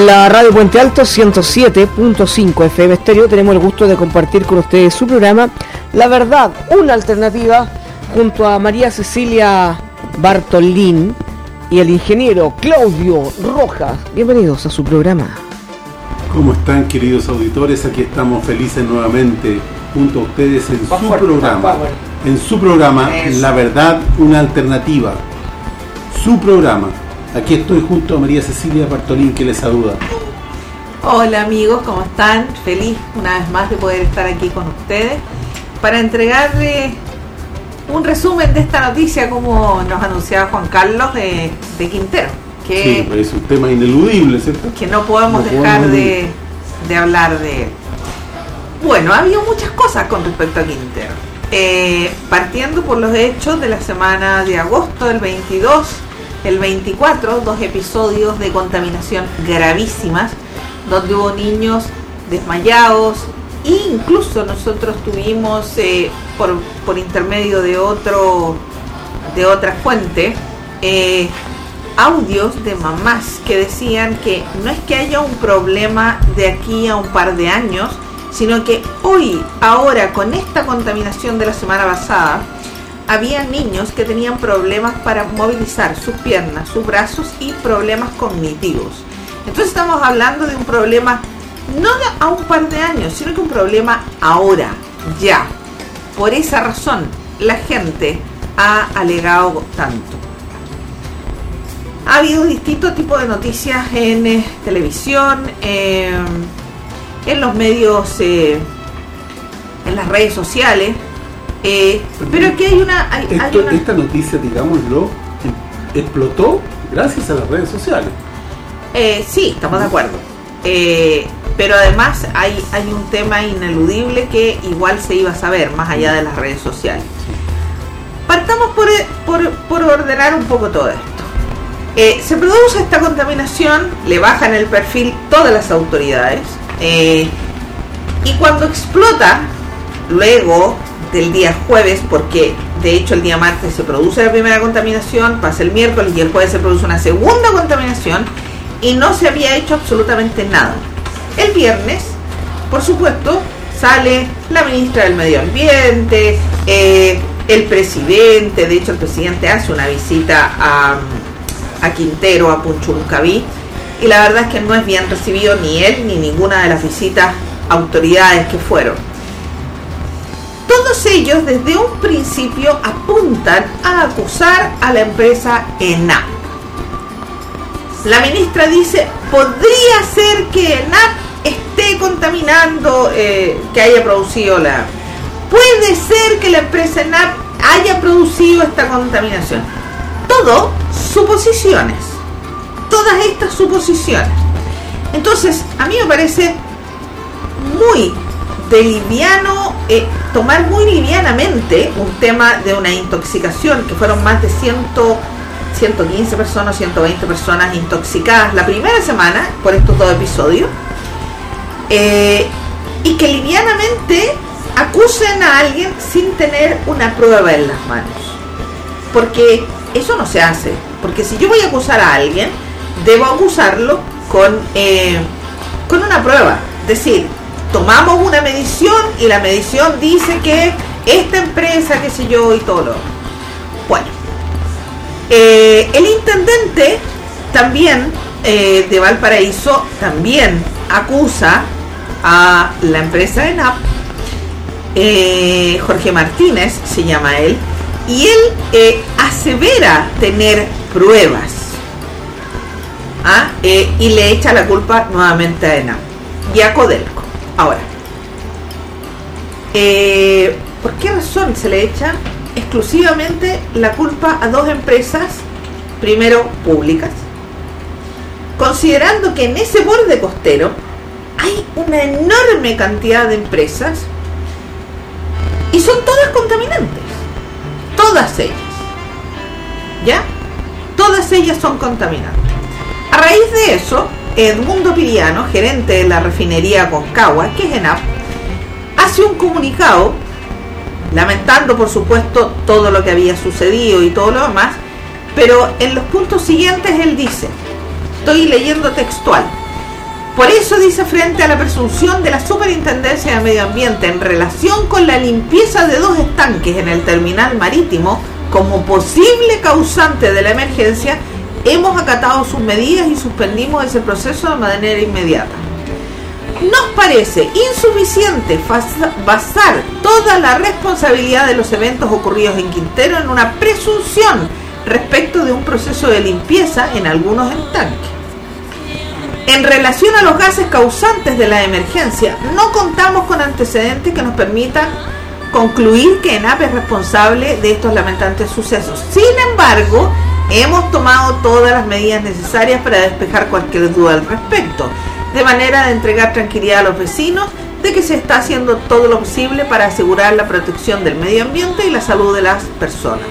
En la radio Puente Alto 107.5 FM Estéreo tenemos el gusto de compartir con ustedes su programa La Verdad, una alternativa junto a María Cecilia Bartolín y el ingeniero Claudio Rojas. Bienvenidos a su programa. ¿Cómo están queridos auditores? Aquí estamos felices nuevamente junto a ustedes en su programa. En su programa La Verdad, una alternativa. Su programa Aquí estoy junto a María Cecilia Bartolín que les saluda. Hola amigos, ¿cómo están? Feliz una vez más de poder estar aquí con ustedes para entregarles un resumen de esta noticia como nos anunciaba Juan Carlos de, Quintero. Que sí, es un tema ineludible, ¿cierto? Que no podemos dejar de, hablar de él. Bueno, ha habido muchas cosas con respecto a Quintero. Eh, partiendo por los hechos de la semana de agosto del 22 el 24, dos episodios de contaminación gravísimas, donde hubo niños desmayados, e incluso nosotros tuvimos eh, por, intermedio de otro de otra fuente eh, audios de mamás que decían que no es que haya un problema de aquí a un par de años, sino que hoy, ahora, con esta contaminación de la semana pasada, había niños que tenían problemas para movilizar sus piernas, sus brazos y problemas cognitivos. Entonces estamos hablando de un problema no a un par de años, sino que un problema ahora, ya. Por esa razón, la gente ha alegado tanto. Ha habido distintos tipos de noticias en eh, televisión, em, en los medios, eh, en las redes sociales, eh, pero aquí hay una, Esta noticia, digámoslo, explotó gracias a las redes sociales. Eh, sí, estamos de acuerdo. Eh, pero además hay, hay un tema ineludible que igual se iba a saber más allá de las redes sociales. Partamos por, por, por ordenar un poco todo esto. se produce esta contaminación, le bajan el perfil todas las autoridades y cuando explota, luego del día jueves, porque de hecho el día martes se produce la primera contaminación, pasa el miércoles y el jueves se produce una segunda contaminación y no se había hecho absolutamente nada. El viernes, por supuesto, sale la ministra del Medio Ambiente, eh, el presidente, de hecho el presidente hace una visita a, a Quintero, a Punchuruncaví, y la verdad es que no es bien recibido ni él ni ninguna de las visitas autoridades que fueron. Todos ellos desde un principio apuntan a acusar a la empresa ENAP. La ministra dice, podría ser que ENAP esté contaminando, eh, que haya producido la... Puede ser que la empresa ENAP haya producido esta contaminación. Todo suposiciones. Todas estas suposiciones. Entonces, a mí me parece muy de liviano, eh, tomar muy livianamente un tema de una intoxicación, que fueron más de 100, 115 personas, 120 personas intoxicadas la primera semana por estos dos episodios, eh, y que livianamente acusen a alguien sin tener una prueba en las manos. Porque eso no se hace. Porque si yo voy a acusar a alguien, debo acusarlo con, eh, con una prueba. Es decir, tomamos una medición y la medición dice que esta empresa, qué sé yo, y todo lo Bueno, eh, el intendente también eh, de Valparaíso también acusa a la empresa ENAP, eh, Jorge Martínez se llama él, y él asevera tener pruebas ¿ah? y le echa la culpa nuevamente a ENAP y a Codelco. Ahora, eh, ¿por qué razón se le echa exclusivamente la culpa a dos empresas, primero públicas? Considerando que en ese borde costero hay una enorme cantidad de empresas y son todas contaminantes, todas ellas, ¿ya? Todas ellas son contaminantes. A raíz de eso, Edmundo Piriano, gerente de la refinería Concagua, que es ENAP, hace un comunicado lamentando por supuesto todo lo que había sucedido y todo lo demás, pero en los puntos siguientes él dice, estoy leyendo textual, Por eso dice frente a la presunción de la Superintendencia de Medio Ambiente en relación con la limpieza de dos estanques en el terminal marítimo como posible causante de la emergencia, hemos acatado sus medidas y suspendimos ese proceso de manera inmediata. Nos parece insuficiente basar toda la responsabilidad de los eventos ocurridos en Quintero en una presunción respecto de un proceso de limpieza en algunos estanques. En relación a los gases causantes de la emergencia, no contamos con antecedentes que nos permitan concluir que ENAP es responsable de estos lamentantes sucesos. Sin embargo, hemos tomado todas las medidas necesarias para despejar cualquier duda al respecto, de manera de entregar tranquilidad a los vecinos de que se está haciendo todo lo posible para asegurar la protección del medio ambiente y la salud de las personas.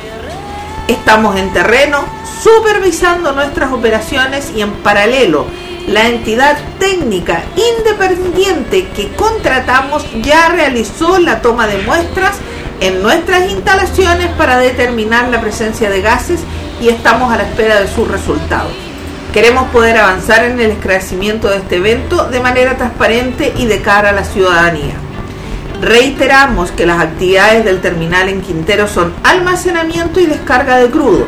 Estamos en terreno supervisando nuestras operaciones y en paralelo la entidad técnica independiente que contratamos ya realizó la toma de muestras en nuestras instalaciones para determinar la presencia de gases y estamos a la espera de sus resultados. Queremos poder avanzar en el esclarecimiento de este evento de manera transparente y de cara a la ciudadanía. Reiteramos que las actividades del terminal en Quintero son almacenamiento y descarga de crudo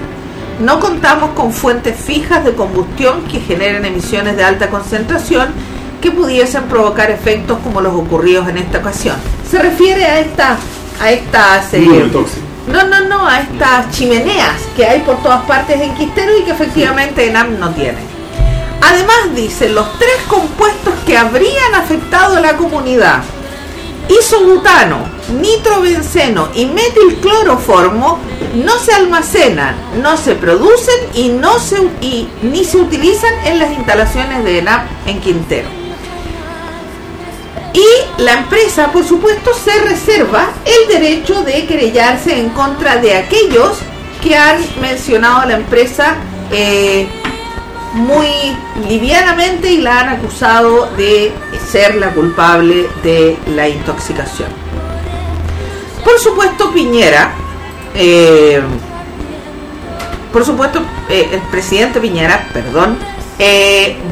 no contamos con fuentes fijas de combustión que generen emisiones de alta concentración que pudiesen provocar efectos como los ocurridos en esta ocasión. Se refiere a esta a estas eh, no, no, no, a estas chimeneas que hay por todas partes en Quistero y que efectivamente ENAM no tiene. Además dice los tres compuestos que habrían afectado a la comunidad isobutano, nitrobenceno y metilcloroformo no se almacenan, no se producen y, no se, y ni se utilizan en las instalaciones de ENAP en Quintero. Y la empresa, por supuesto, se reserva el derecho de querellarse en contra de aquellos que han mencionado a la empresa eh, muy livianamente y la han acusado de ser la culpable de la intoxicación. Por supuesto, Piñera, eh, por supuesto, eh, el presidente Piñera, perdón,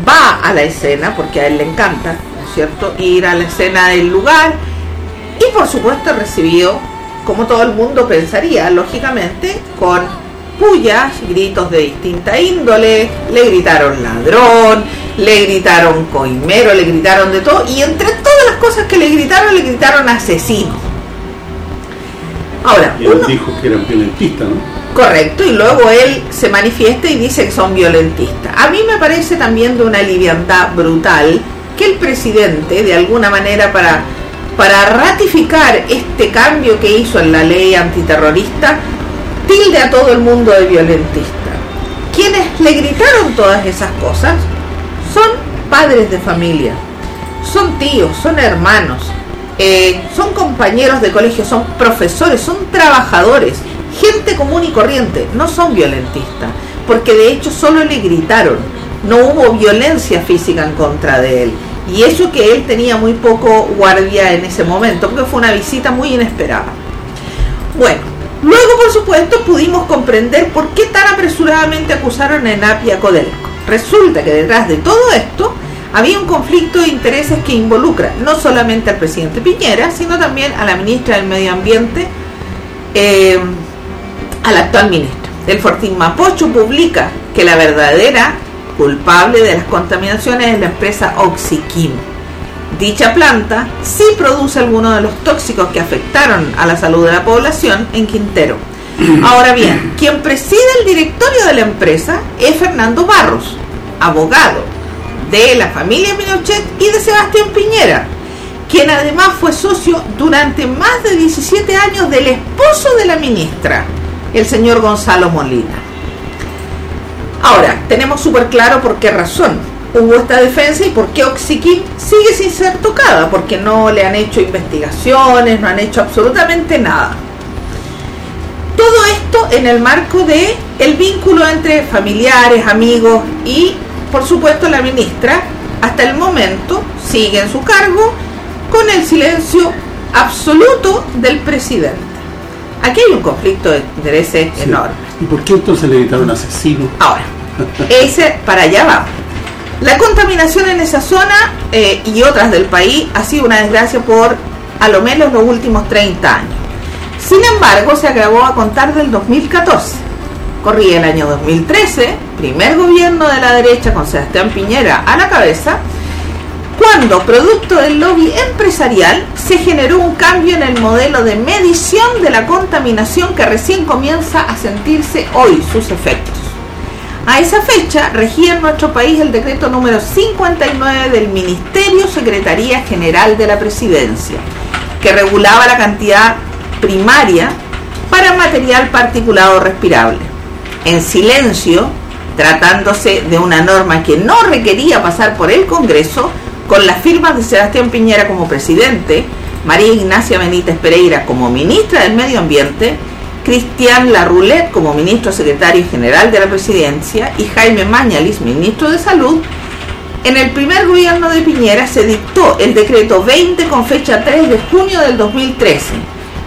va a la escena, porque a él le encanta, ¿no es cierto?, ir a la escena del lugar y por supuesto recibió, como todo el mundo pensaría, lógicamente, con pullas, gritos de distinta índole, le gritaron ladrón, le gritaron coimero, le gritaron de todo, y entre todas las cosas que le gritaron, le gritaron asesino. Ahora, y él dijo que eran violentistas, ¿no? Correcto, y luego él se manifiesta y dice que son violentistas. A mí me parece también de una liviandad brutal que el presidente, de alguna manera, para, para ratificar este cambio que hizo en la ley antiterrorista, tilde a todo el mundo de violentista. Quienes le gritaron todas esas cosas son padres de familia, son tíos, son hermanos, eh, son compañeros de colegio, son profesores, son trabajadores, gente común y corriente, no son violentistas, porque de hecho solo le gritaron, no hubo violencia física en contra de él. Y eso que él tenía muy poco guardia en ese momento, porque fue una visita muy inesperada. Bueno, Luego, por supuesto, pudimos comprender por qué tan apresuradamente acusaron a Enap y a Codelco. Resulta que detrás de todo esto había un conflicto de intereses que involucra no solamente al presidente Piñera, sino también a la ministra del Medio Ambiente, eh, al actual ministro. El Fortín Mapocho publica que la verdadera culpable de las contaminaciones es la empresa Oxiquim Dicha planta sí produce algunos de los tóxicos que afectaron a la salud de la población en Quintero. Ahora bien, quien preside el directorio de la empresa es Fernando Barros, abogado de la familia Pinochet y de Sebastián Piñera, quien además fue socio durante más de 17 años del esposo de la ministra, el señor Gonzalo Molina. Ahora, tenemos súper claro por qué razón hubo esta defensa y por qué Oxykin sigue sin ser tocada, porque no le han hecho investigaciones, no han hecho absolutamente nada. Todo esto en el marco de el vínculo entre familiares, amigos y, por supuesto, la ministra, hasta el momento sigue en su cargo con el silencio absoluto del presidente. Aquí hay un conflicto de intereses enorme. ¿Y por qué entonces le gritaron asesino? Ahora, ese para allá vamos La contaminación en esa zona eh, y otras del país ha sido una desgracia por a lo menos los últimos 30 años. Sin embargo, se agravó a contar del 2014. Corría el año 2013, primer gobierno de la derecha con Sebastián Piñera a la cabeza, cuando, producto del lobby empresarial, se generó un cambio en el modelo de medición de la contaminación que recién comienza a sentirse hoy sus efectos. A esa fecha regía en nuestro país el decreto número 59 del Ministerio Secretaría General de la Presidencia, que regulaba la cantidad primaria para material particulado respirable. En silencio, tratándose de una norma que no requería pasar por el Congreso, con las firmas de Sebastián Piñera como presidente, María Ignacia Benítez Pereira como ministra del Medio Ambiente, Cristian Larroulet como ministro secretario general de la presidencia y Jaime Mañalis, ministro de Salud, en el primer gobierno de Piñera se dictó el decreto 20 con fecha 3 de junio del 2013,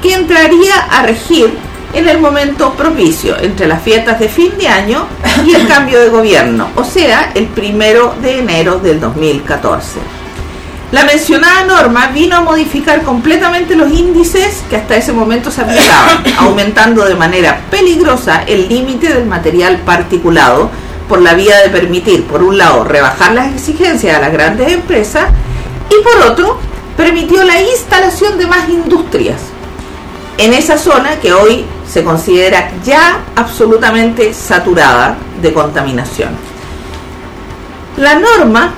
que entraría a regir en el momento propicio entre las fiestas de fin de año y el cambio de gobierno, o sea, el primero de enero del 2014. La mencionada norma vino a modificar completamente los índices que hasta ese momento se aplicaban, aumentando de manera peligrosa el límite del material particulado por la vía de permitir, por un lado, rebajar las exigencias a las grandes empresas y por otro, permitió la instalación de más industrias en esa zona que hoy se considera ya absolutamente saturada de contaminación. La norma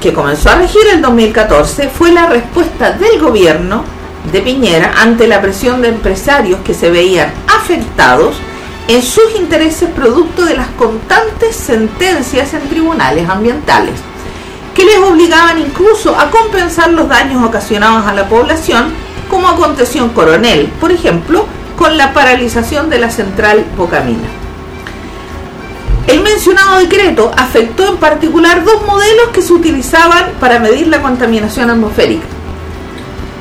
que comenzó a regir en 2014 fue la respuesta del gobierno de Piñera ante la presión de empresarios que se veían afectados en sus intereses producto de las constantes sentencias en tribunales ambientales, que les obligaban incluso a compensar los daños ocasionados a la población, como aconteció en Coronel, por ejemplo, con la paralización de la central Bocamina. El mencionado decreto afectó en particular dos modelos que se utilizaban para medir la contaminación atmosférica.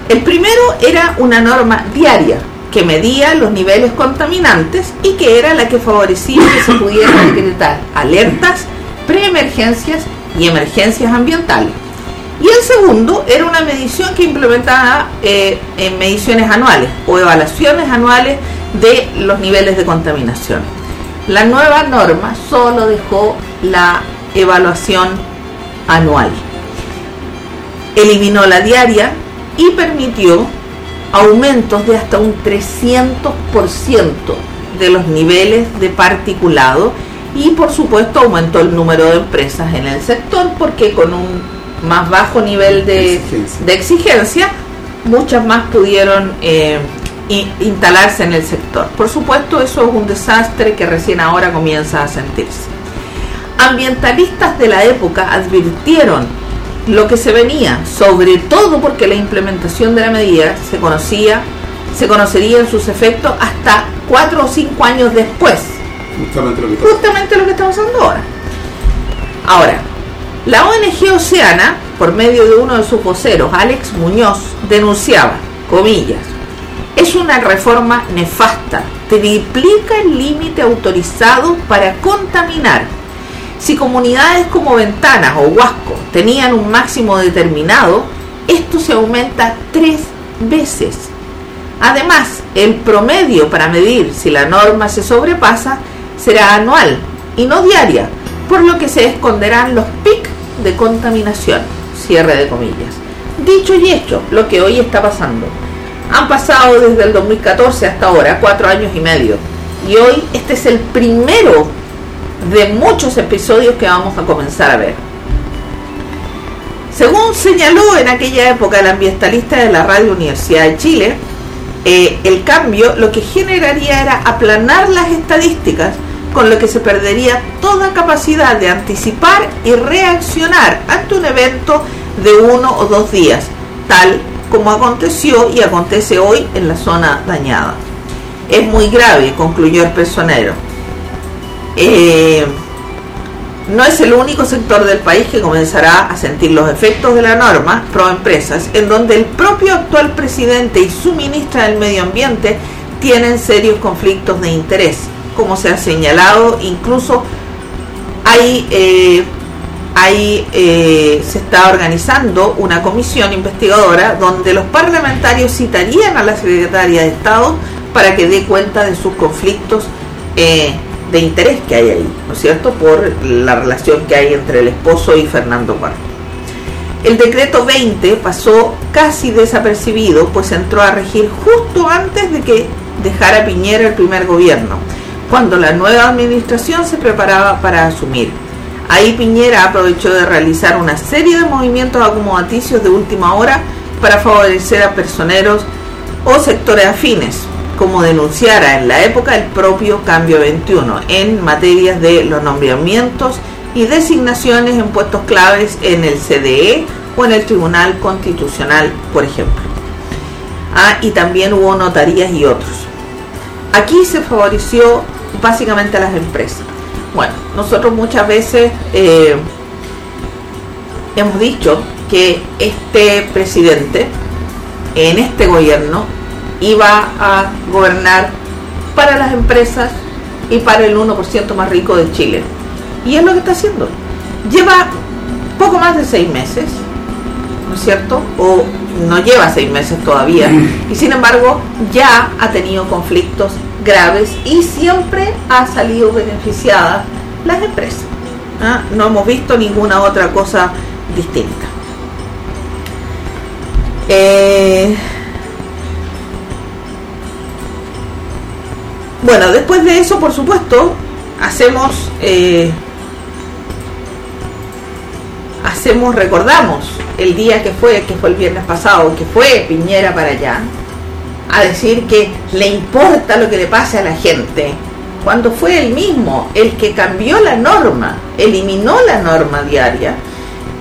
El primero era una norma diaria que medía los niveles contaminantes y que era la que favorecía que se pudieran decretar alertas, preemergencias y emergencias ambientales. Y el segundo era una medición que implementaba eh, en mediciones anuales o evaluaciones anuales de los niveles de contaminación. La nueva norma solo dejó la evaluación anual. Eliminó la diaria y permitió aumentos de hasta un 300% de los niveles de particulado y por supuesto aumentó el número de empresas en el sector porque con un más bajo nivel de, exigencia, muchas más pudieron eh, instalarse en el sector. Por supuesto, eso es un desastre que recién ahora comienza a sentirse. Ambientalistas de la época advirtieron lo que se venía, sobre todo porque la implementación de la medida se conocía, se conocería en sus efectos hasta cuatro o cinco años después. Justamente lo que, Justamente lo que está pasando ahora. Ahora, la ONG Oceana, por medio de uno de sus voceros, Alex Muñoz, denunciaba, comillas, es una reforma nefasta, triplica el límite autorizado para contaminar. Si comunidades como Ventanas o Huasco tenían un máximo determinado, esto se aumenta tres veces. Además, el promedio para medir si la norma se sobrepasa será anual y no diaria, por lo que se esconderán los PIC de contaminación, cierre de comillas. Dicho y hecho, lo que hoy está pasando. Han pasado desde el 2014 hasta ahora, cuatro años y medio. Y hoy este es el primero de muchos episodios que vamos a comenzar a ver. Según señaló en aquella época el ambientalista de la Radio Universidad de Chile, eh, el cambio lo que generaría era aplanar las estadísticas con lo que se perdería toda capacidad de anticipar y reaccionar ante un evento de uno o dos días, tal como aconteció y acontece hoy en la zona dañada. Es muy grave, concluyó el personero. Eh, no es el único sector del país que comenzará a sentir los efectos de la norma pro empresas, en donde el propio actual presidente y su ministra del Medio Ambiente tienen serios conflictos de interés como se ha señalado, incluso hay, eh, ahí eh, se está organizando una comisión investigadora donde los parlamentarios citarían a la secretaria de Estado para que dé cuenta de sus conflictos eh, de interés que hay ahí, ¿no es cierto?, por la relación que hay entre el esposo y Fernando Cuarto. El decreto 20 pasó casi desapercibido, pues entró a regir justo antes de que dejara Piñera el primer gobierno, cuando la nueva administración se preparaba para asumir. Ahí Piñera aprovechó de realizar una serie de movimientos acomodaticios de última hora para favorecer a personeros o sectores afines, como denunciara en la época el propio Cambio 21 en materias de los nombramientos y designaciones en puestos claves en el CDE o en el Tribunal Constitucional, por ejemplo. Ah, y también hubo notarías y otros. Aquí se favoreció básicamente a las empresas. Bueno, nosotros muchas veces eh, hemos dicho que este presidente en este gobierno iba a gobernar para las empresas y para el 1% más rico de Chile. Y es lo que está haciendo. Lleva poco más de seis meses, ¿no es cierto? O no lleva seis meses todavía. Y sin embargo, ya ha tenido conflictos graves y siempre ha salido beneficiada las empresas. ¿ah? No hemos visto ninguna otra cosa distinta. Eh, bueno, después de eso, por supuesto, hacemos eh, hacemos, recordamos el día que fue, que fue el viernes pasado, que fue Piñera para allá, a decir que le importa lo que le pase a la gente, cuando fue él mismo el que cambió la norma, eliminó la norma diaria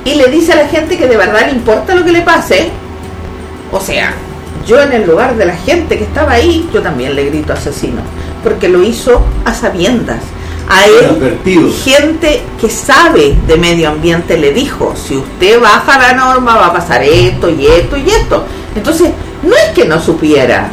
y le dice a la gente que de verdad le importa lo que le pase. O sea, yo en el lugar de la gente que estaba ahí, yo también le grito asesino, porque lo hizo a sabiendas a él, gente que sabe de medio ambiente le dijo, si usted baja la norma va a pasar esto y esto y esto. Entonces, no es que no supiera,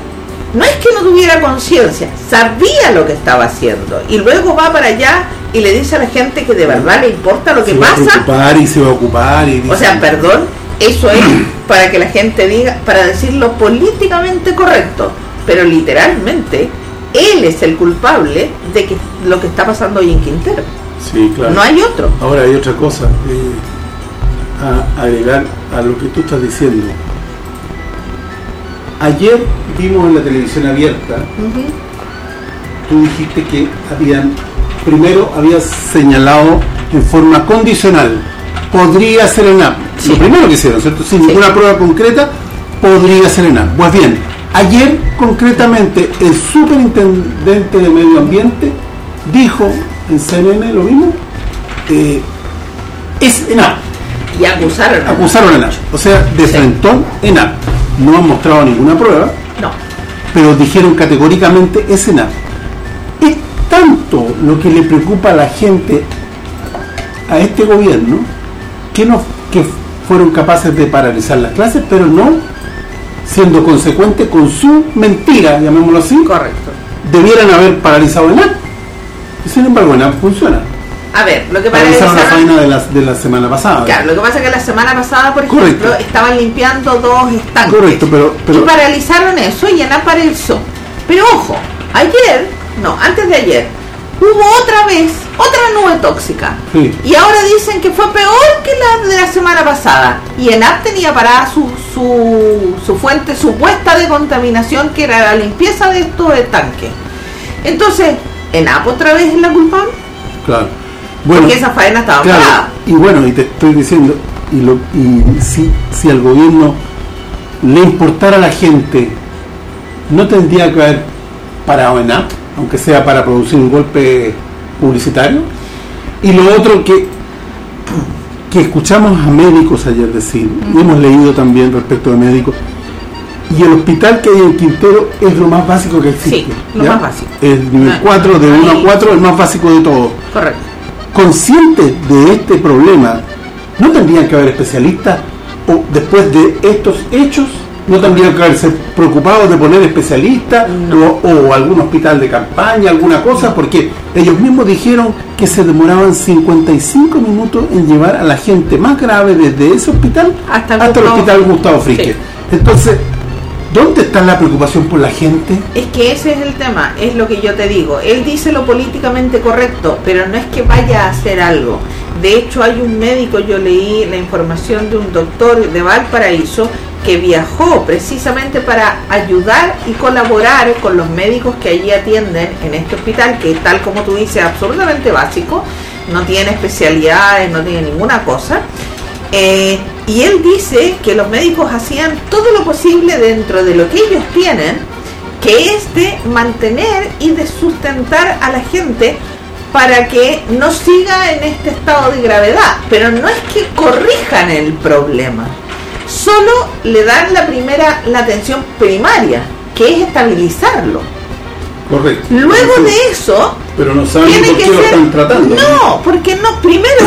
no es que no tuviera conciencia, sabía lo que estaba haciendo y luego va para allá y le dice a la gente que de verdad le importa lo que pasa. Se va a ocupar y se va a ocupar. Y O sea, perdón, eso es para que la gente diga, para decirlo políticamente correcto, pero literalmente él es el culpable de que lo que está pasando hoy en Quintero. Sí, claro. No hay otro. Ahora hay otra cosa eh, a agregar a lo que tú estás diciendo. Ayer vimos en la televisión abierta, tú dijiste que habían, primero habías señalado en forma condicional, podría ser en app. Lo primero que hicieron, ¿cierto? Sin ninguna prueba concreta, podría ser en app. Pues bien, Ayer, concretamente, el superintendente de medio ambiente dijo en CNN lo mismo, eh, es ENAP. Y acusaron. Acusaron a ENAP. O sea, defrentó sí. ENAP. No han mostrado ninguna prueba. No. Pero dijeron categóricamente es ENAP. Es tanto lo que le preocupa a la gente a este gobierno que, no, que fueron capaces de paralizar las clases, pero no siendo consecuente con su mentira, llamémoslo así, correcto. Debieran haber paralizado el. Y sin embargo, el funciona. A ver, lo que paralizaron la faena de la, de la semana pasada. Claro, lo que pasa es que la semana pasada, por ejemplo, estaban limpiando dos estanques. Correcto, pero, pero, Y paralizaron eso y en apareció. Pero ojo, ayer, no, antes de ayer, hubo otra vez otra nube tóxica. Sí. Y ahora dicen que fue peor que la de la semana pasada. Y ENAP tenía parada su, su, su fuente supuesta de contaminación, que era la limpieza de estos estanques. Entonces, ¿ENAP otra vez es la culpable? Claro. Bueno, Porque esa faena estaba claro, parada. Y bueno, y te estoy diciendo, y, lo, y si, si al gobierno le importara a la gente, no tendría que haber parado ENAP, aunque sea para producir un golpe publicitario. Y lo otro que que escuchamos a médicos ayer decir, y hemos leído también respecto de médicos, y el hospital que hay en Quintero es lo más básico que existe. Sí, lo ¿ya? más básico. El nivel No, 4, de ahí- 1 a 4, el más básico de todo. Correcto. Conscientes de este problema, ¿no tendrían que haber especialistas o después de estos hechos no tendrían que haberse preocupado de poner especialistas o, algún hospital de campaña, alguna cosa, porque ellos mismos dijeron que se demoraban 55 minutos en llevar a la gente más grave desde ese hospital hasta el, hospital Gustavo Frique. Entonces, ¿Dónde está la preocupación por la gente? Es que ese es el tema, es lo que yo te digo. Él dice lo políticamente correcto, pero no es que vaya a hacer algo. De hecho, hay un médico, yo leí la información de un doctor de Valparaíso que viajó precisamente para ayudar y colaborar con los médicos que allí atienden en este hospital, que tal como tú dices, es absolutamente básico, no tiene especialidades, no tiene ninguna cosa. Eh, y él dice que los médicos hacían todo lo posible dentro de lo que ellos tienen, que es de mantener y de sustentar a la gente para que no siga en este estado de gravedad. Pero no es que corrijan el problema, solo le dan la primera, la atención primaria, que es estabilizarlo. Correcto. Luego de eso, pero no saben por qué lo están tratando. No, porque no, primero,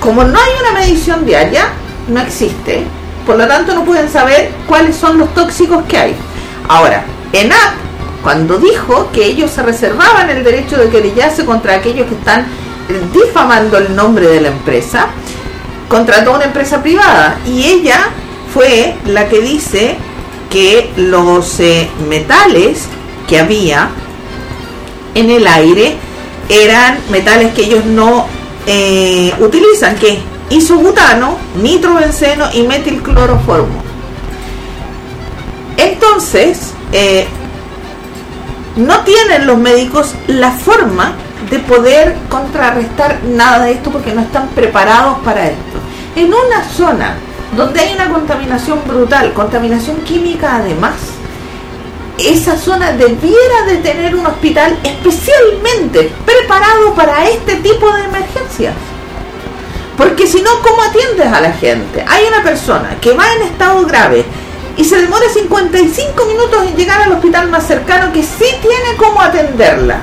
como no hay una medición diaria, no existe. Por lo tanto, no pueden saber cuáles son los tóxicos que hay. Ahora, ENAP, cuando dijo que ellos se reservaban el derecho de querellarse contra aquellos que están difamando el nombre de la empresa, contrató una empresa privada y ella fue la que dice que los eh, metales que había en el aire eran metales que ellos no eh, utilizan, que isobutano, nitrobenceno y metilcloroformo. Entonces, eh, no tienen los médicos la forma de poder contrarrestar nada de esto porque no están preparados para esto. En una zona donde hay una contaminación brutal, contaminación química además, esa zona debiera de tener un hospital especialmente preparado para este tipo de emergencias. Porque si no, ¿cómo atiendes a la gente? Hay una persona que va en estado grave y se demora 55 minutos en llegar al hospital más cercano que sí tiene cómo atenderla.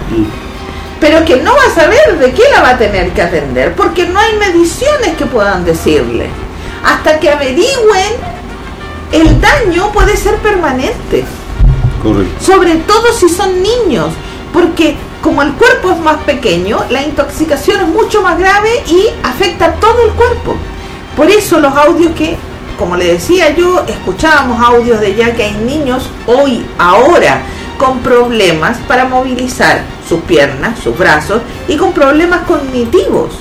Pero que no va a saber de qué la va a tener que atender porque no hay mediciones que puedan decirle. Hasta que averigüen, el daño puede ser permanente. Correcto. Sobre todo si son niños, porque como el cuerpo es más pequeño, la intoxicación es mucho más grave y afecta a todo el cuerpo. Por eso los audios que, como le decía yo, escuchábamos audios de ya que hay niños hoy, ahora, con problemas para movilizar sus piernas, sus brazos y con problemas cognitivos.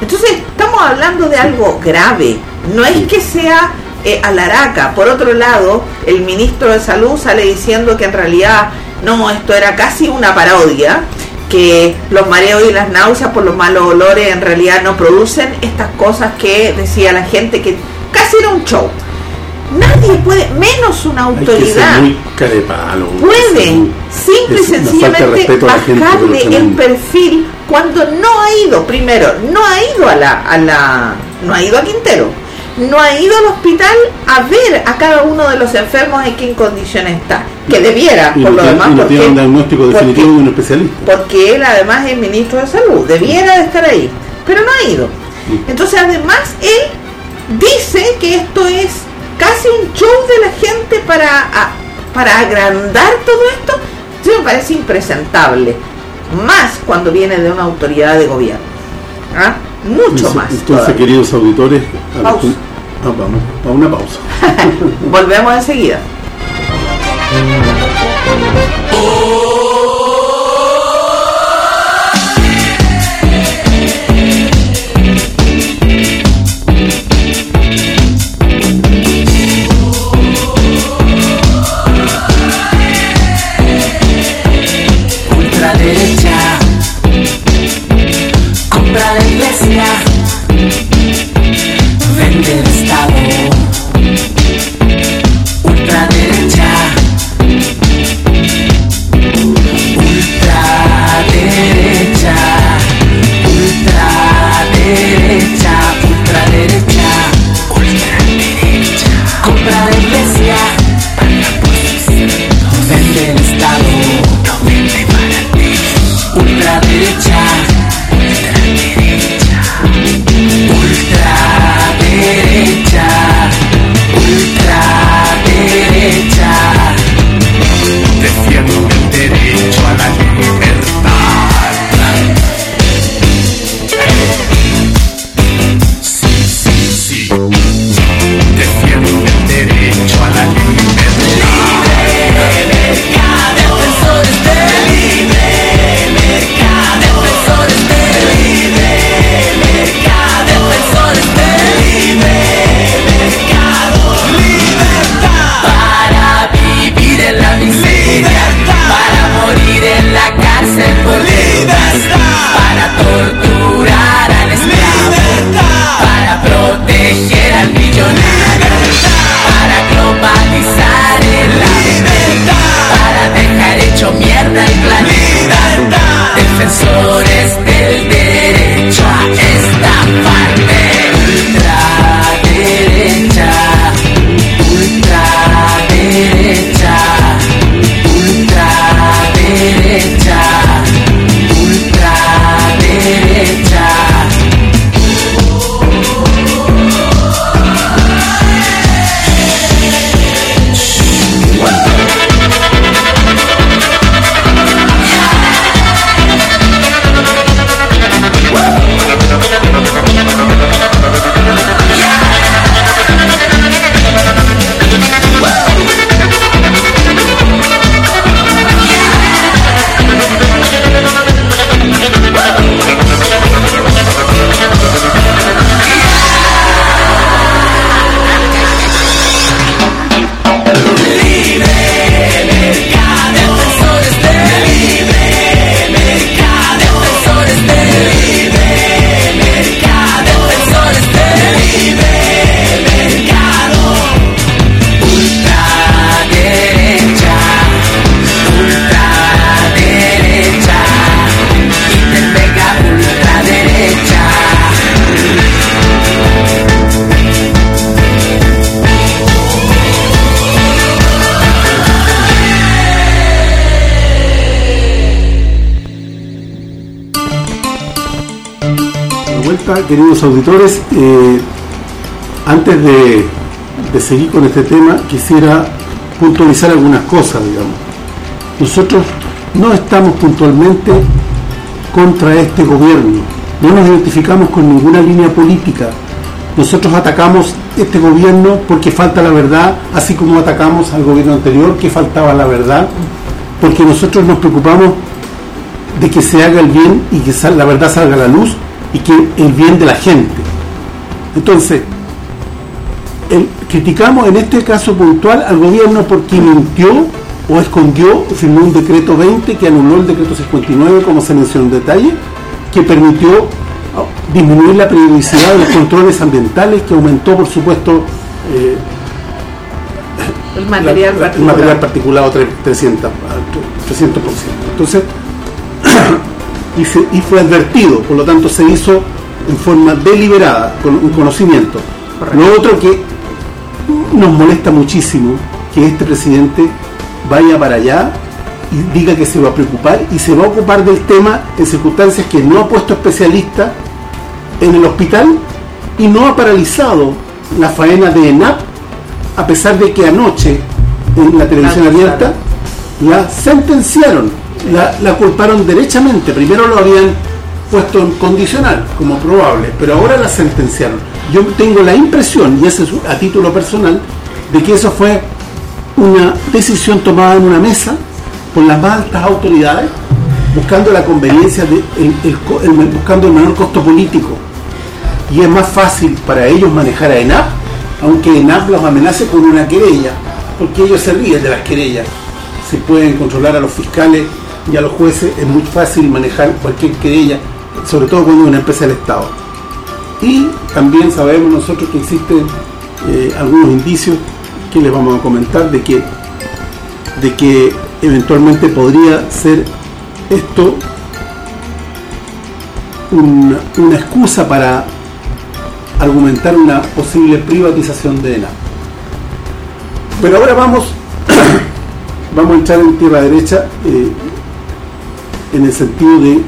Entonces, estamos hablando de algo grave. No es que sea eh, alaraca. Por otro lado, el ministro de Salud sale diciendo que en realidad no, esto era casi una parodia, que los mareos y las náuseas por los malos olores en realidad no producen estas cosas que decía la gente, que casi era un show. Nadie puede, menos una autoridad, puede simple y sencillamente bajarle el perfil cuando no ha ido, primero, no ha ido a la, a la, no ha ido a Quintero, no ha ido al hospital a ver a cada uno de los enfermos en qué condiciones está, que debiera, por lo demás, porque, tiene un diagnóstico definitivo de un especialista. Porque él además es ministro de salud, debiera de estar ahí, pero no ha ido. Entonces además él dice que esto es casi un show de la gente para, para agrandar todo esto, eso me parece impresentable, más cuando viene de una autoridad de gobierno. ¿Ah? Mucho más. Entonces, queridos auditores, ah, vamos a una pausa. Volvemos enseguida. Queridos auditores. Eh, antes de, seguir con este tema, quisiera puntualizar algunas cosas, digamos. Nosotros no estamos puntualmente contra este gobierno, no nos identificamos con ninguna línea política. Nosotros atacamos este gobierno porque falta la verdad, así como atacamos al gobierno anterior que faltaba la verdad, porque nosotros nos preocupamos de que se haga el bien y que la verdad salga a la luz y que el bien de la gente. Entonces, criticamos en este caso puntual al gobierno porque mintió o escondió, firmó un decreto 20 que anuló el decreto 59, como se mencionó en detalle, que permitió oh, disminuir la periodicidad de los controles ambientales, que aumentó, por supuesto, eh, el material, el material particulado 300, 300%. Entonces, y, fue advertido, por lo tanto se hizo en forma deliberada, con un conocimiento. Lo otro que nos molesta muchísimo, que este presidente vaya para allá y diga que se va a preocupar y se va a ocupar del tema en circunstancias que no ha puesto especialista en el hospital y no ha paralizado la faena de ENAP, a pesar de que anoche en la televisión abierta la sentenciaron la, culparon derechamente. Primero lo habían puesto en condicional, como probable, pero ahora la sentenciaron. Yo tengo la impresión, y eso es a título personal, de que eso fue una decisión tomada en una mesa por las más altas autoridades, buscando la conveniencia, de, buscando el menor costo político. Y es más fácil para ellos manejar a ENAP, aunque ENAP los amenace con una querella, porque ellos se ríen de las querellas. Se pueden controlar a los fiscales y a los jueces es muy fácil manejar cualquier querella, sobre todo cuando es una empresa del Estado. Y también sabemos nosotros que existen eh, algunos indicios que les vamos a comentar de que, de que eventualmente podría ser esto una, una excusa para argumentar una posible privatización de ENA. Pero ahora vamos, vamos a entrar en tierra derecha. Eh, en el sentido de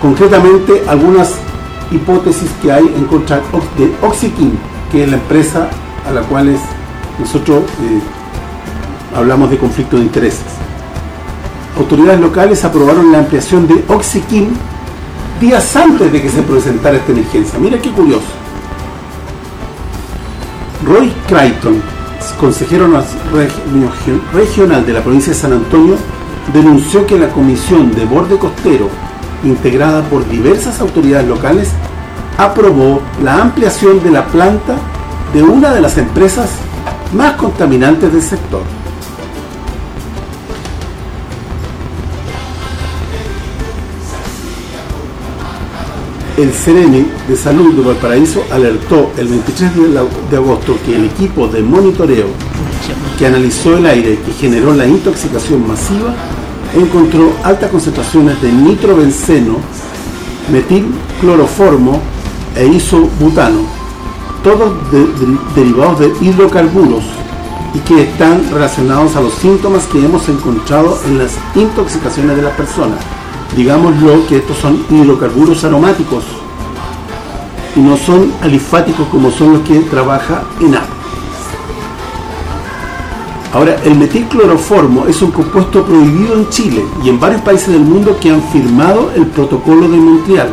concretamente algunas hipótesis que hay en contra de Oxykin, que es la empresa a la cual nosotros eh, hablamos de conflicto de intereses. Autoridades locales aprobaron la ampliación de Oxykin días antes de que se presentara esta emergencia. Mira qué curioso. Roy Crichton, consejero regional de la provincia de San Antonio, denunció que la Comisión de Borde Costero, integrada por diversas autoridades locales, aprobó la ampliación de la planta de una de las empresas más contaminantes del sector. El CERENI de Salud de Valparaíso alertó el 23 de agosto que el equipo de monitoreo que analizó el aire que generó la intoxicación masiva encontró altas concentraciones de nitrobenceno, metilcloroformo e isobutano, todos derivados de hidrocarburos y que están relacionados a los síntomas que hemos encontrado en las intoxicaciones de las personas. Digámoslo que estos son hidrocarburos aromáticos y no son alifáticos como son los que trabaja en agua. Ahora, el metilcloroformo es un compuesto prohibido en Chile y en varios países del mundo que han firmado el protocolo de Montreal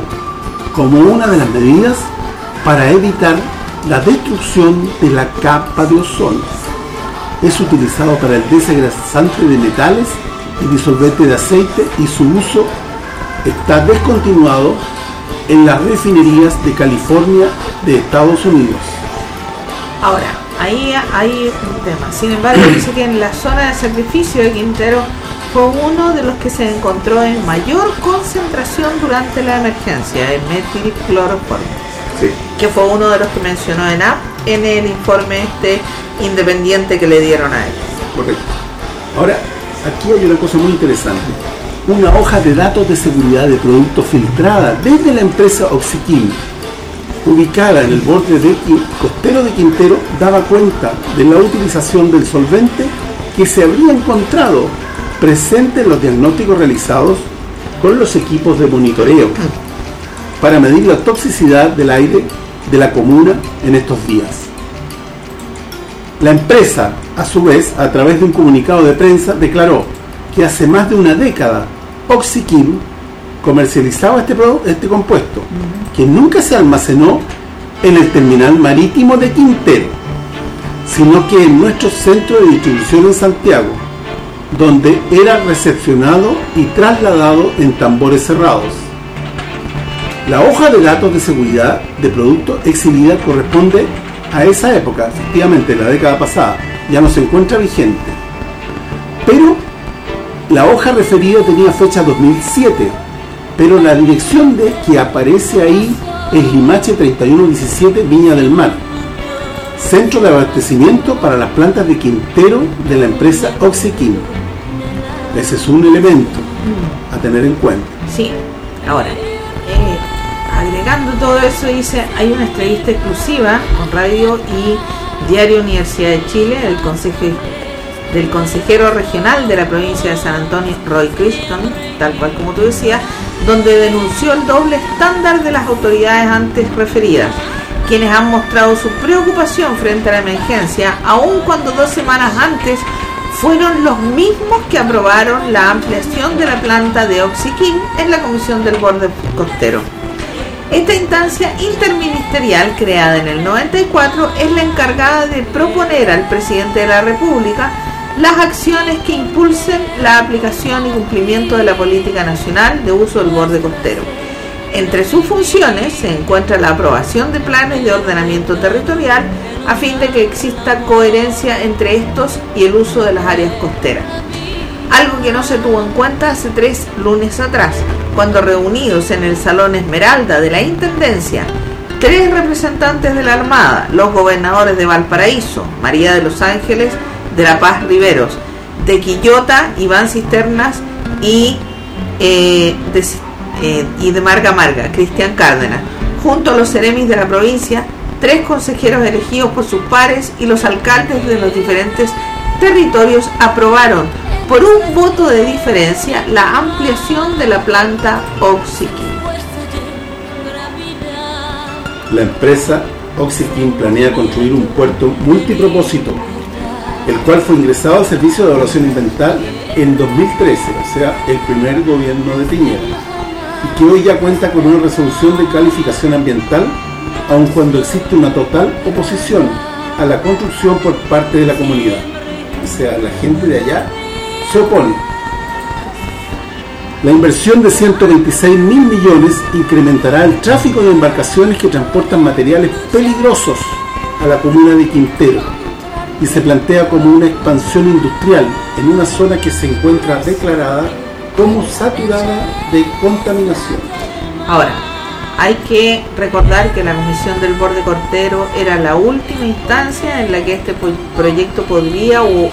como una de las medidas para evitar la destrucción de la capa de ozono. Es utilizado para el desengrasante de metales y disolvente de aceite y su uso está descontinuado en las refinerías de California de Estados Unidos. Ahora, ahí hay un tema. Sin embargo, dice que en la zona de sacrificio de Quintero fue uno de los que se encontró en mayor concentración durante la emergencia, el metilcloroformo, sí. que fue uno de los que mencionó ENAP en el informe este independiente que le dieron a él. Correcto. Ahora, aquí hay una cosa muy interesante. Una hoja de datos de seguridad de productos filtrada desde la empresa Oxyquim ubicada en el borde del costero de Quintero, daba cuenta de la utilización del solvente que se habría encontrado presente en los diagnósticos realizados con los equipos de monitoreo. para medir la toxicidad del aire de la comuna en estos días. La empresa, a su vez, a través de un comunicado de prensa, declaró que hace más de una década Oxyquim comercializaba este, este compuesto, que nunca se almacenó en el terminal marítimo de Quintero, sino que en nuestro centro de distribución en Santiago, donde era recepcionado y trasladado en tambores cerrados. La hoja de datos de seguridad de producto exhibida corresponde a esa época, efectivamente, la década pasada, ya no se encuentra vigente. Pero la hoja referida tenía fecha 2007, pero la dirección de que aparece ahí es Limache 3117 Viña del Mar, centro de abastecimiento para las plantas de Quintero de la empresa Oxyquim. Ese es un elemento a tener en cuenta. Sí, ahora, eh, agregando todo eso, dice, hay una entrevista exclusiva con Radio y Diario Universidad de Chile, el consejo del consejero regional de la provincia de San Antonio, Roy Christon, tal cual como tú decías, donde denunció el doble estándar de las autoridades antes referidas, quienes han mostrado su preocupación frente a la emergencia, aun cuando dos semanas antes fueron los mismos que aprobaron la ampliación de la planta de Oxyquin en la Comisión del Borde Costero. Esta instancia interministerial creada en el 94 es la encargada de proponer al presidente de la República las acciones que impulsen la aplicación y cumplimiento de la política nacional de uso del borde costero. Entre sus funciones se encuentra la aprobación de planes de ordenamiento territorial a fin de que exista coherencia entre estos y el uso de las áreas costeras. Algo que no se tuvo en cuenta hace tres lunes atrás, cuando reunidos en el Salón Esmeralda de la Intendencia, tres representantes de la Armada, los gobernadores de Valparaíso, María de los Ángeles, de La Paz Riveros, de Quillota, Iván Cisternas y, eh, de, eh, y de Marga Marga, Cristian Cárdenas, junto a los seremis de la provincia, tres consejeros elegidos por sus pares y los alcaldes de los diferentes territorios aprobaron por un voto de diferencia la ampliación de la planta Oxyquim. La empresa Oxyquim planea construir un puerto multipropósito el cual fue ingresado al Servicio de Evaluación Ambiental en 2013, o sea, el primer gobierno de Piñera, y que hoy ya cuenta con una resolución de calificación ambiental, aun cuando existe una total oposición a la construcción por parte de la comunidad. O sea, la gente de allá se opone. La inversión de 126 mil millones incrementará el tráfico de embarcaciones que transportan materiales peligrosos a la comuna de Quintero, y se plantea como una expansión industrial en una zona que se encuentra declarada como saturada de contaminación. Ahora, hay que recordar que la Comisión del Borde Cortero era la última instancia en la que este proyecto podría o,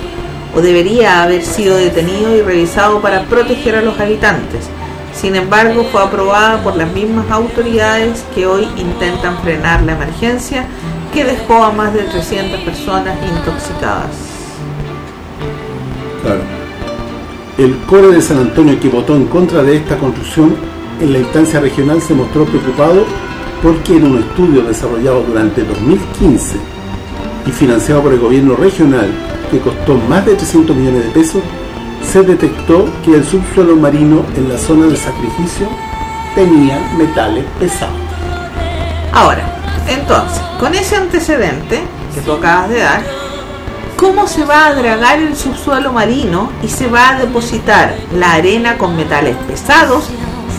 o debería haber sido detenido y revisado para proteger a los habitantes. Sin embargo, fue aprobada por las mismas autoridades que hoy intentan frenar la emergencia que dejó a más de 300 personas intoxicadas. Claro. El core de San Antonio que votó en contra de esta construcción en la instancia regional se mostró preocupado porque en un estudio desarrollado durante 2015 y financiado por el gobierno regional que costó más de 300 millones de pesos, se detectó que el subsuelo marino en la zona de sacrificio tenía metales pesados. Ahora, entonces, con ese antecedente que tú acabas de dar, ¿cómo se va a dragar el subsuelo marino y se va a depositar la arena con metales pesados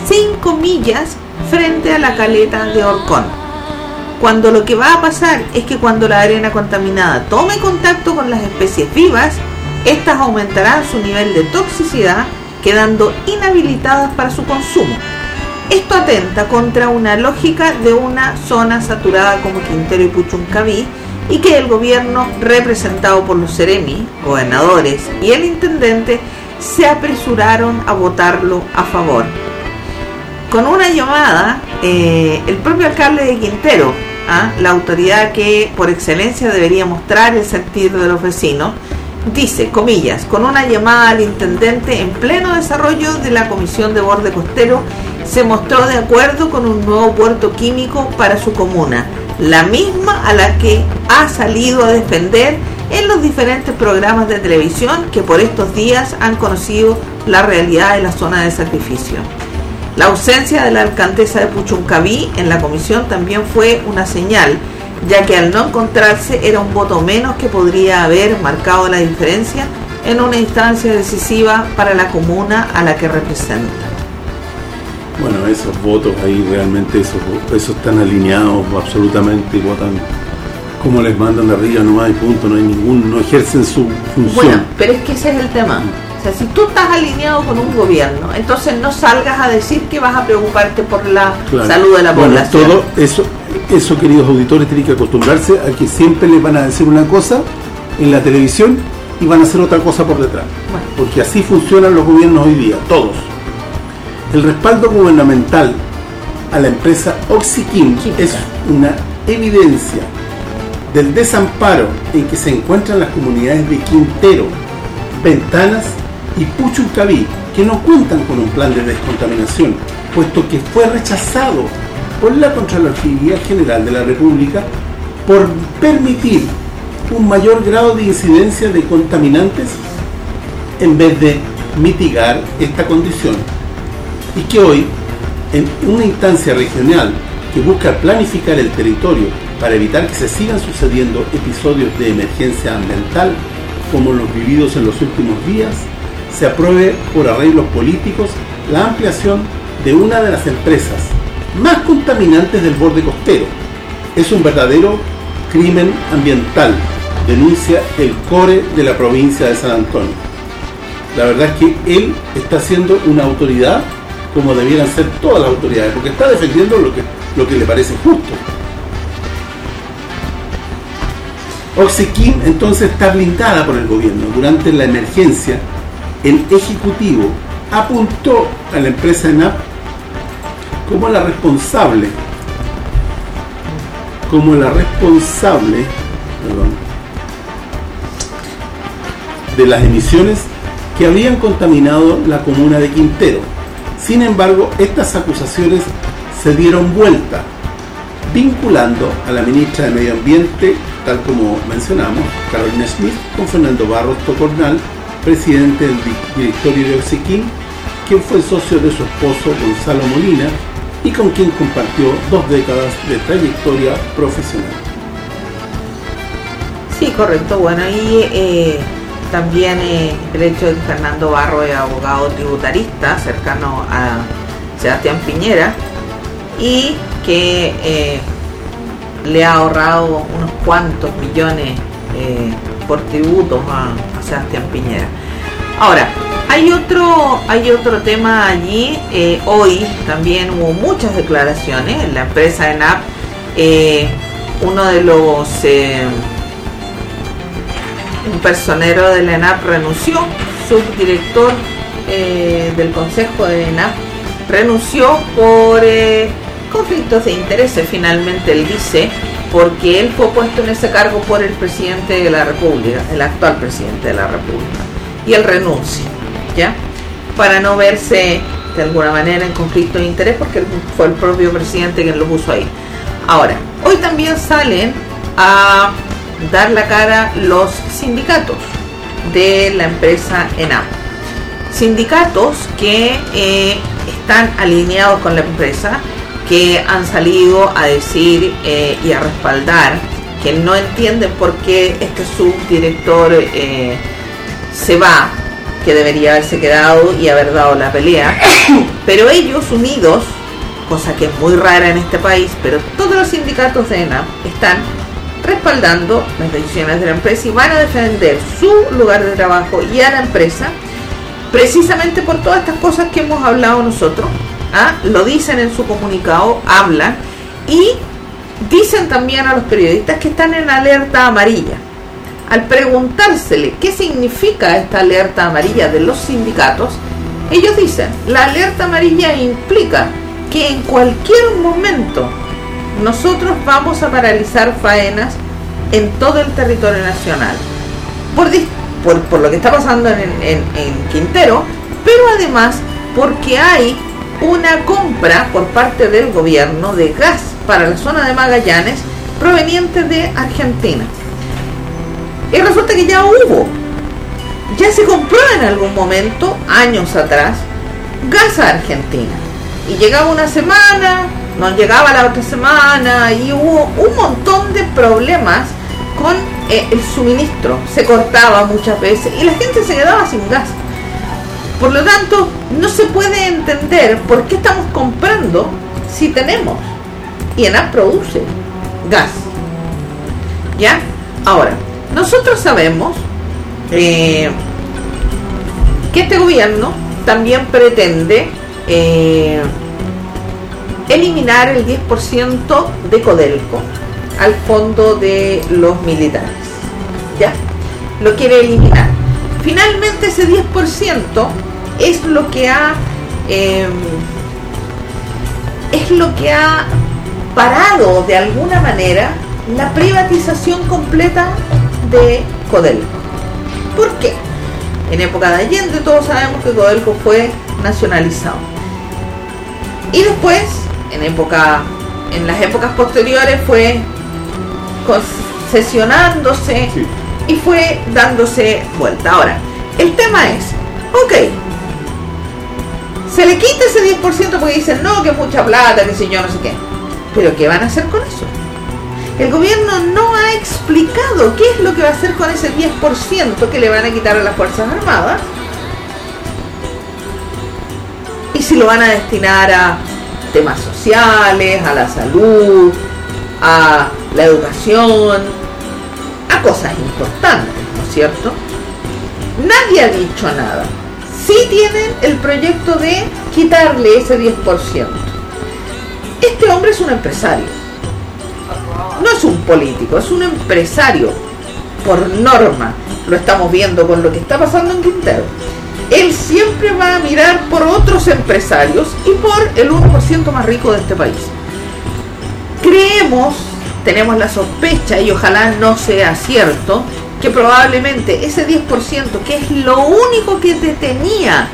5 millas frente a la caleta de Orcón? Cuando lo que va a pasar es que cuando la arena contaminada tome contacto con las especies vivas, estas aumentarán su nivel de toxicidad, quedando inhabilitadas para su consumo. Esto atenta contra una lógica de una zona saturada como Quintero y Puchuncaví y que el gobierno, representado por los seremi, gobernadores y el intendente, se apresuraron a votarlo a favor. Con una llamada, eh, el propio alcalde de Quintero, ¿ah? la autoridad que por excelencia debería mostrar el sentido de los vecinos, dice, comillas, con una llamada al intendente en pleno desarrollo de la Comisión de Borde Costero se mostró de acuerdo con un nuevo puerto químico para su comuna, la misma a la que ha salido a defender en los diferentes programas de televisión que por estos días han conocido la realidad de la zona de sacrificio. La ausencia de la alcaldesa de Puchuncaví en la comisión también fue una señal, ya que al no encontrarse era un voto menos que podría haber marcado la diferencia en una instancia decisiva para la comuna a la que representa. Bueno, esos votos ahí realmente, esos, esos están alineados absolutamente y votan como les mandan de arriba nomás y punto, no hay ningún, no ejercen su función. Bueno, pero es que ese es el tema. O sea, si tú estás alineado con un gobierno, entonces no salgas a decir que vas a preocuparte por la salud de la bueno, población. Todo eso, eso, queridos auditores, tienen que acostumbrarse a que siempre les van a decir una cosa en la televisión y van a hacer otra cosa por detrás. Porque así funcionan los gobiernos hoy día, todos. El respaldo gubernamental a la empresa Oxykin es una evidencia del desamparo en que se encuentran las comunidades de Quintero, Ventanas y Puchuncaví, que no cuentan con un plan de descontaminación, puesto que fue rechazado por la Contraloría General de la República por permitir un mayor grado de incidencia de contaminantes en vez de mitigar esta condición. Y que hoy, en una instancia regional que busca planificar el territorio para evitar que se sigan sucediendo episodios de emergencia ambiental como los vividos en los últimos días, se apruebe por arreglos políticos la ampliación de una de las empresas más contaminantes del borde costero. Es un verdadero crimen ambiental, denuncia el CORE de la provincia de San Antonio. La verdad es que él está siendo una autoridad como debieran ser todas las autoridades, porque está defendiendo lo que, lo que le parece justo. Oxykin entonces está blindada por el gobierno. Durante la emergencia, el Ejecutivo apuntó a la empresa ENAP como la responsable como la responsable de las emisiones que habían contaminado la comuna de Quintero. Sin embargo, estas acusaciones se dieron vuelta, vinculando a la ministra de Medio Ambiente, tal como mencionamos, Carolina Smith, con Fernando Barros Tocornal, presidente del directorio de Oxyquín, quien fue socio de su esposo Gonzalo Molina y con quien compartió dos décadas de trayectoria profesional. Sí, correcto. Bueno, y eh, también eh, el hecho de Fernando Barro es abogado tributarista cercano a Sebastián Piñera y que eh, le ha ahorrado unos cuantos millones por tributos a, Sebastián Piñera. Ahora, hay otro, hay otro tema allí. hoy también hubo muchas declaraciones en la empresa ENAP. uno de los un personero de la ENAP renunció, subdirector eh, del Consejo de ENAP renunció por eh, conflictos de intereses, finalmente él dice, porque él fue puesto en ese cargo por el presidente de la República, el actual presidente de la República, y él renuncia, Para no verse de alguna manera en conflicto de interés, porque fue el propio presidente quien lo puso ahí. Ahora, hoy también salen a dar la cara los sindicatos de la empresa ENAP. Sindicatos que eh, están alineados con la empresa, que han salido a decir eh, y a respaldar que no entienden por qué este subdirector eh, se va, que debería haberse quedado y haber dado la pelea, pero ellos unidos, cosa que es muy rara en este país, pero todos los sindicatos de ENAP están respaldando las decisiones de la empresa y van a defender su lugar de trabajo y a la empresa precisamente por todas estas cosas que hemos hablado nosotros. ¿ah? Lo dicen en su comunicado, hablan y dicen también a los periodistas que están en alerta amarilla. Al preguntársele qué significa esta alerta amarilla de los sindicatos, ellos dicen, la alerta amarilla implica que en cualquier momento nosotros vamos a paralizar faenas en todo el territorio nacional. Por, lo que está pasando en, Quintero, pero además porque hay una compra por parte del gobierno de gas para la zona de Magallanes proveniente de Argentina. Y resulta que ya hubo, ya se compró en algún momento, años atrás, gas a Argentina. Y llegaba una semana, no llegaba la otra semana y hubo un montón de problemas con eh, el suministro. Se cortaba muchas veces y la gente se quedaba sin gas. Por lo tanto, no se puede entender por qué estamos comprando si tenemos. Y ENAP produce gas. ¿Ya? Ahora, nosotros sabemos eh, que este gobierno también pretende eh, eliminar el 10% de Codelco al fondo de los militares. ¿Ya? Lo quiere eliminar. Finalmente ese 10% es lo que ha em, es lo que ha parado de alguna manera la privatización completa de Codelco. ¿Por qué? En época de Allende todos sabemos que Codelco fue nacionalizado. Y después, en época en las épocas posteriores fue concesionándose y fue dándose vuelta. Ahora, el tema es, ok, se le quita ese 10% porque dicen, no, que es mucha plata, que si yo no sé qué. Pero ¿qué van a hacer con eso? El gobierno no ha explicado qué es lo que va a hacer con ese 10% que le van a quitar a las Fuerzas Armadas. Y si lo van a destinar a temas sociales, a la salud, a la educación, a cosas importantes, ¿no es cierto? Nadie ha dicho nada. Sí tienen el proyecto de quitarle ese 10%. Este hombre es un empresario. No es un político, es un empresario. Por norma. Lo estamos viendo con lo que está pasando en Quintero. Él siempre va a mirar por otros empresarios y por el 1% más rico de este país. Creemos, tenemos la sospecha y ojalá no sea cierto, que probablemente ese 10%, que es lo único que detenía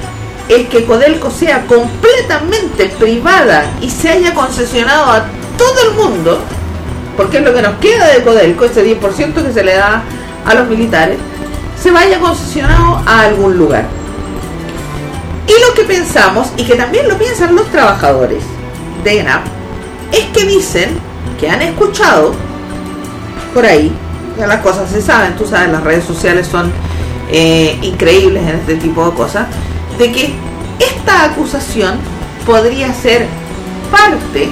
el que Codelco sea completamente privada y se haya concesionado a todo el mundo, porque es lo que nos queda de Codelco, ese 10% que se le da a los militares, se vaya concesionado a algún lugar. Y lo que pensamos, y que también lo piensan los trabajadores de ENAP, es que dicen que han escuchado por ahí las cosas se saben, tú sabes, las redes sociales son eh, increíbles en este tipo de cosas, de que esta acusación podría ser parte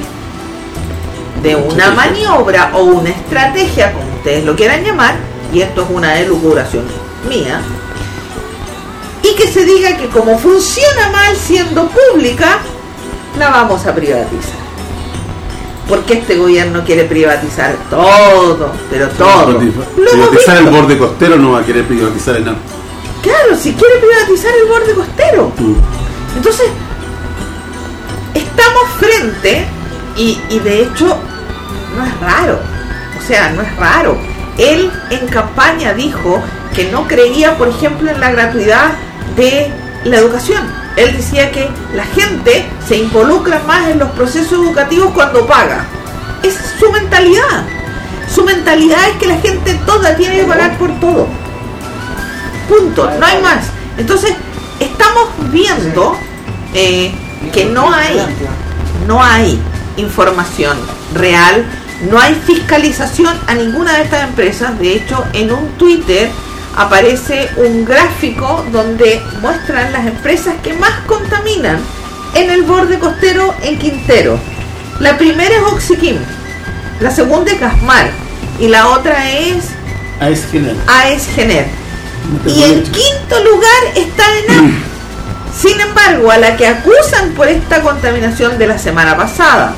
de una maniobra o una estrategia, como ustedes lo quieran llamar, y esto es una elucubración mía, y que se diga que como funciona mal siendo pública, la vamos a privatizar porque este gobierno quiere privatizar todo, pero todo. Privatizar el borde costero no va a querer privatizar el nada. Claro, si quiere privatizar el borde costero. Mm. Entonces, estamos frente, y, y de hecho, no es raro, o sea, no es raro. Él en campaña dijo que no creía, por ejemplo, en la gratuidad de la educación él decía que la gente se involucra más en los procesos educativos cuando paga. Es su mentalidad. Su mentalidad es que la gente toda tiene que pagar por todo. Punto, no hay más. Entonces, estamos viendo eh, que no hay, no hay información real, no hay fiscalización a ninguna de estas empresas. De hecho, en un Twitter aparece un gráfico donde muestran las empresas que más contaminan en el borde costero en Quintero. La primera es Oxiquim, la segunda es Gasmar y la otra es Aesgener. Aesgener. Y en quinto lugar está ENAP. Sin embargo, a la que acusan por esta contaminación de la semana pasada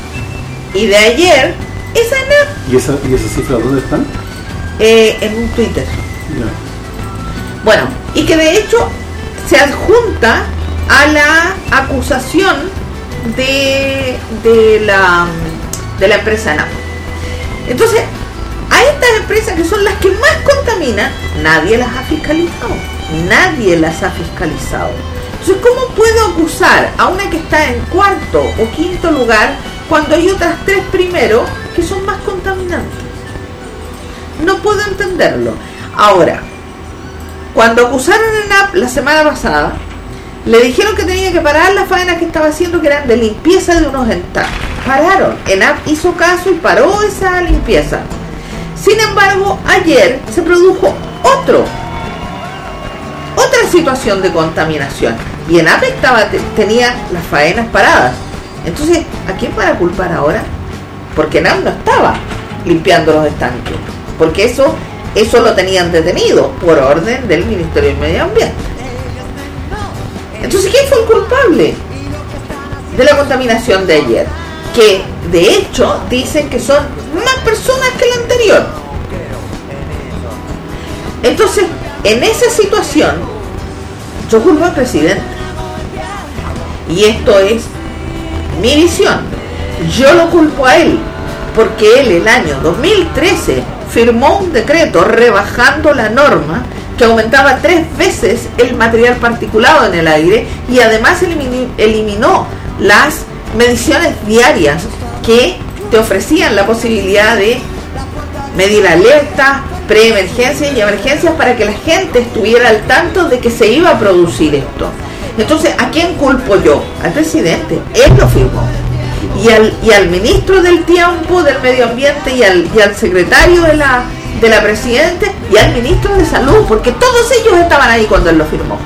y de ayer es ENAP. ¿Y, esa, ¿Y esas cifras dónde están? Eh, en un Twitter. Bueno, y que de hecho se adjunta a la acusación de, de, la, de la empresa NAP. Entonces, a estas empresas que son las que más contaminan, nadie las ha fiscalizado. Nadie las ha fiscalizado. Entonces, ¿cómo puedo acusar a una que está en cuarto o quinto lugar cuando hay otras tres primero que son más contaminantes? No puedo entenderlo. Ahora, cuando acusaron en NAP la semana pasada, le dijeron que tenía que parar las faenas que estaba haciendo, que eran de limpieza de unos estanques. Pararon. ENAP hizo caso y paró esa limpieza. Sin embargo, ayer se produjo otro, otra situación de contaminación. Y ENAP estaba, tenía las faenas paradas. Entonces, ¿a quién para culpar ahora? Porque ENAP no estaba limpiando los estanques. Porque eso, eso lo tenían detenido por orden del Ministerio del Medio Ambiente. Entonces, ¿quién fue el culpable de la contaminación de ayer? Que de hecho dicen que son más personas que la anterior. Entonces, en esa situación, yo culpo al presidente. Y esto es mi visión. Yo lo culpo a él, porque él el año 2013 firmó un decreto rebajando la norma que aumentaba tres veces el material particulado en el aire y además eliminó, las mediciones diarias que te ofrecían la posibilidad de medir alerta, preemergencias y emergencias para que la gente estuviera al tanto de que se iba a producir esto. Entonces, ¿a quién culpo yo? Al presidente. Él lo firmó. Y al, y al ministro del tiempo, del medio ambiente y al, y al secretario de la de la Presidente y al ministro de Salud, porque todos ellos estaban ahí cuando él lo firmó.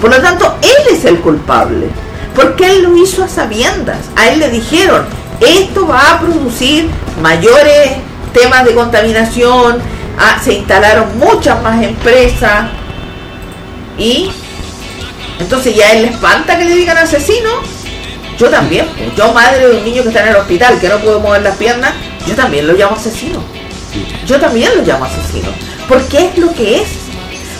Por lo tanto, él es el culpable, porque él lo hizo a sabiendas. A él le dijeron, esto va a producir mayores temas de contaminación, ah, se instalaron muchas más empresas y entonces ya él le espanta que le digan asesino. Yo también, yo madre de un niño que está en el hospital, que no puede mover las piernas, yo también lo llamo asesino. Yo también lo llamo asesino, porque es lo que es.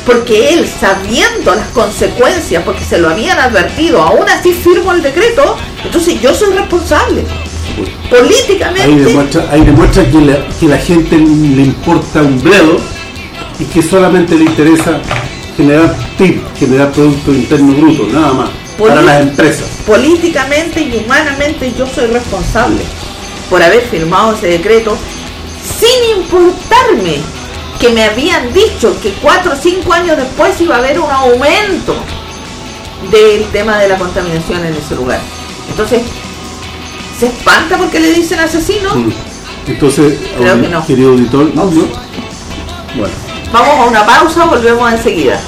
Porque él, sabiendo las consecuencias, porque se lo habían advertido, aún así firmo el decreto, entonces yo soy responsable. Políticamente. Ahí demuestra, ahí demuestra que, la, que la gente le importa un bledo y que solamente le interesa generar PIB, generar Producto Interno Bruto, nada más, para las empresas. Políticamente y humanamente yo soy responsable por haber firmado ese decreto sin importarme que me habían dicho que cuatro o cinco años después iba a haber un aumento del tema de la contaminación en ese lugar. Entonces, ¿se espanta porque le dicen asesino? Mm. Entonces, querido auditor, no, no. Bueno. Vamos a una pausa, volvemos enseguida.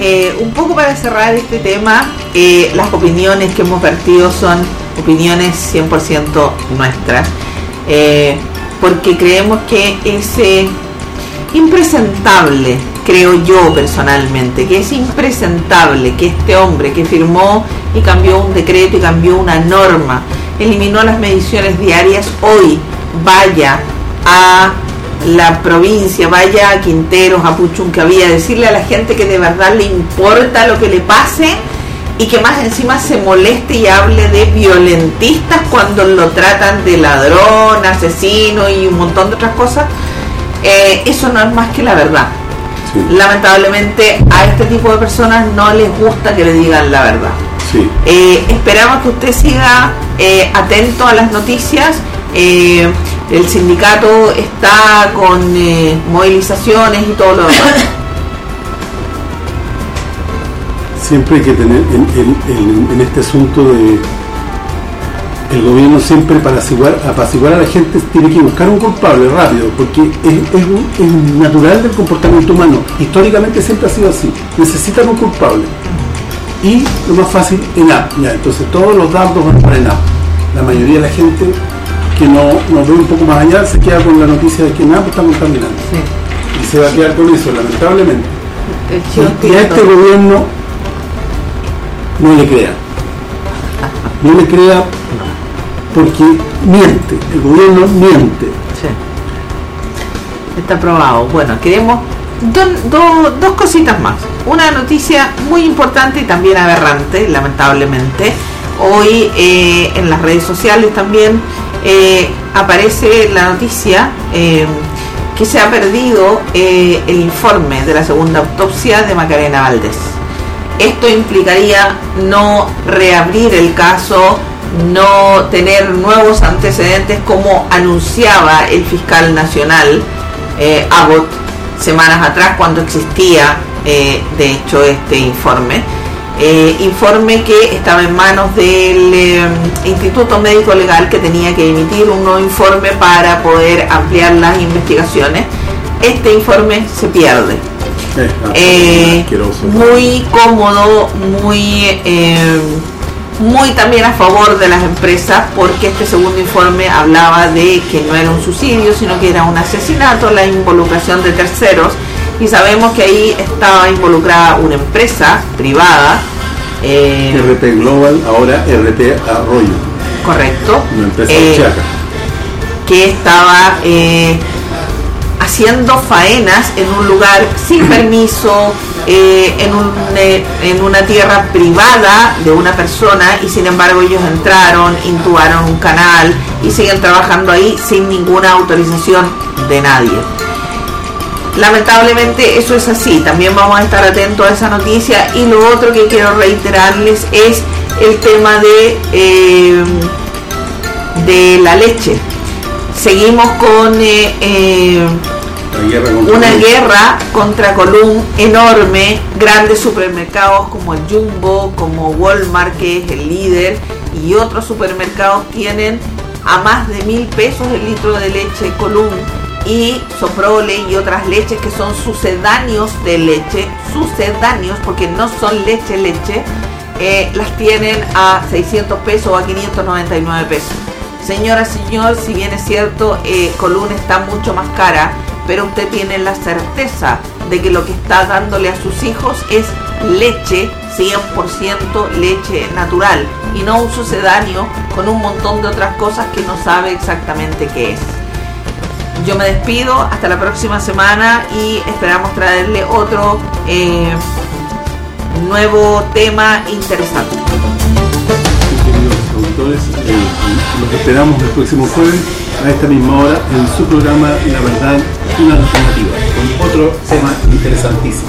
Eh, un poco para cerrar este tema, eh, las opiniones que hemos vertido son opiniones 100% nuestras, eh, porque creemos que es impresentable, creo yo personalmente, que es impresentable que este hombre que firmó y cambió un decreto y cambió una norma, eliminó las mediciones diarias, hoy vaya a la provincia, vaya a Quinteros, a Puchuncaví, decirle a la gente que de verdad le importa lo que le pase y que más encima se moleste y hable de violentistas cuando lo tratan de ladrón, asesino y un montón de otras cosas, eh, eso no es más que la verdad. Lamentablemente a este tipo de personas no les gusta que le digan la verdad. Eh, esperamos que usted siga eh, atento a las noticias. El sindicato está con movilizaciones y todo lo demás. Siempre hay que tener en este asunto de el gobierno siempre para apaciguar, a la gente tiene que buscar un culpable rápido, porque es, natural del comportamiento humano. Históricamente siempre ha sido así. Necesitan un culpable. Y lo más fácil, ENAP. Ya, entonces todos los datos van para ENAP. La mayoría de la gente que no nos ve un poco más allá se queda con la noticia de que ENAP está contaminando. Y se va a quedar con eso, lamentablemente. Y, a este gobierno no le crea. No le crea porque miente, el gobierno miente. Sí. Está probado. Bueno, queremos dos cositas más. Una noticia muy importante y también aberrante, lamentablemente. Hoy eh, en las redes sociales también eh, aparece la noticia eh, que se ha perdido el informe de la segunda autopsia de Macarena Valdés. Esto implicaría no reabrir el caso no tener nuevos antecedentes como anunciaba el fiscal nacional eh, Abbott semanas atrás cuando existía eh, de hecho este informe. Eh, informe que estaba en manos del Instituto Médico Legal que tenía que emitir un nuevo informe para poder ampliar las investigaciones. Este informe se pierde. muy cómodo, muy muy también a favor de las empresas porque este segundo informe hablaba de que no era un suicidio, sino que era un asesinato, la involucración de terceros y sabemos que ahí estaba involucrada una empresa privada. Eh, RT Global, ahora RT Arroyo. Correcto. Una empresa eh, que estaba eh, haciendo faenas en un lugar sin permiso, eh, en, un, en una tierra privada de una persona y sin embargo ellos entraron, intubaron un canal y siguen trabajando ahí sin ninguna autorización de nadie. Lamentablemente eso es así, también vamos a estar atentos a esa noticia. Y lo otro que quiero reiterarles es el tema de, eh, de la leche. Seguimos con una guerra contra Colum enorme, grandes supermercados como el Jumbo, como Walmart, que es el líder, y otros supermercados tienen a más de mil pesos el litro de leche Colum y Soprole y otras leches que son sucedáneos de leche, sucedáneos porque no son leche, leche, eh, las tienen a 600 pesos o a 599 pesos. Señora, señor, si bien es cierto, eh, Column está mucho más cara, pero usted tiene la certeza de que lo que está dándole a sus hijos es leche, 100% leche natural, y no un sucedáneo con un montón de otras cosas que no sabe exactamente qué es. Yo me despido, hasta la próxima semana y esperamos traerle otro eh, nuevo tema interesante. Queridos auditores, eh, los esperamos el próximo jueves a esta misma hora en su programa La Verdad, una alternativa, con otro tema interesantísimo.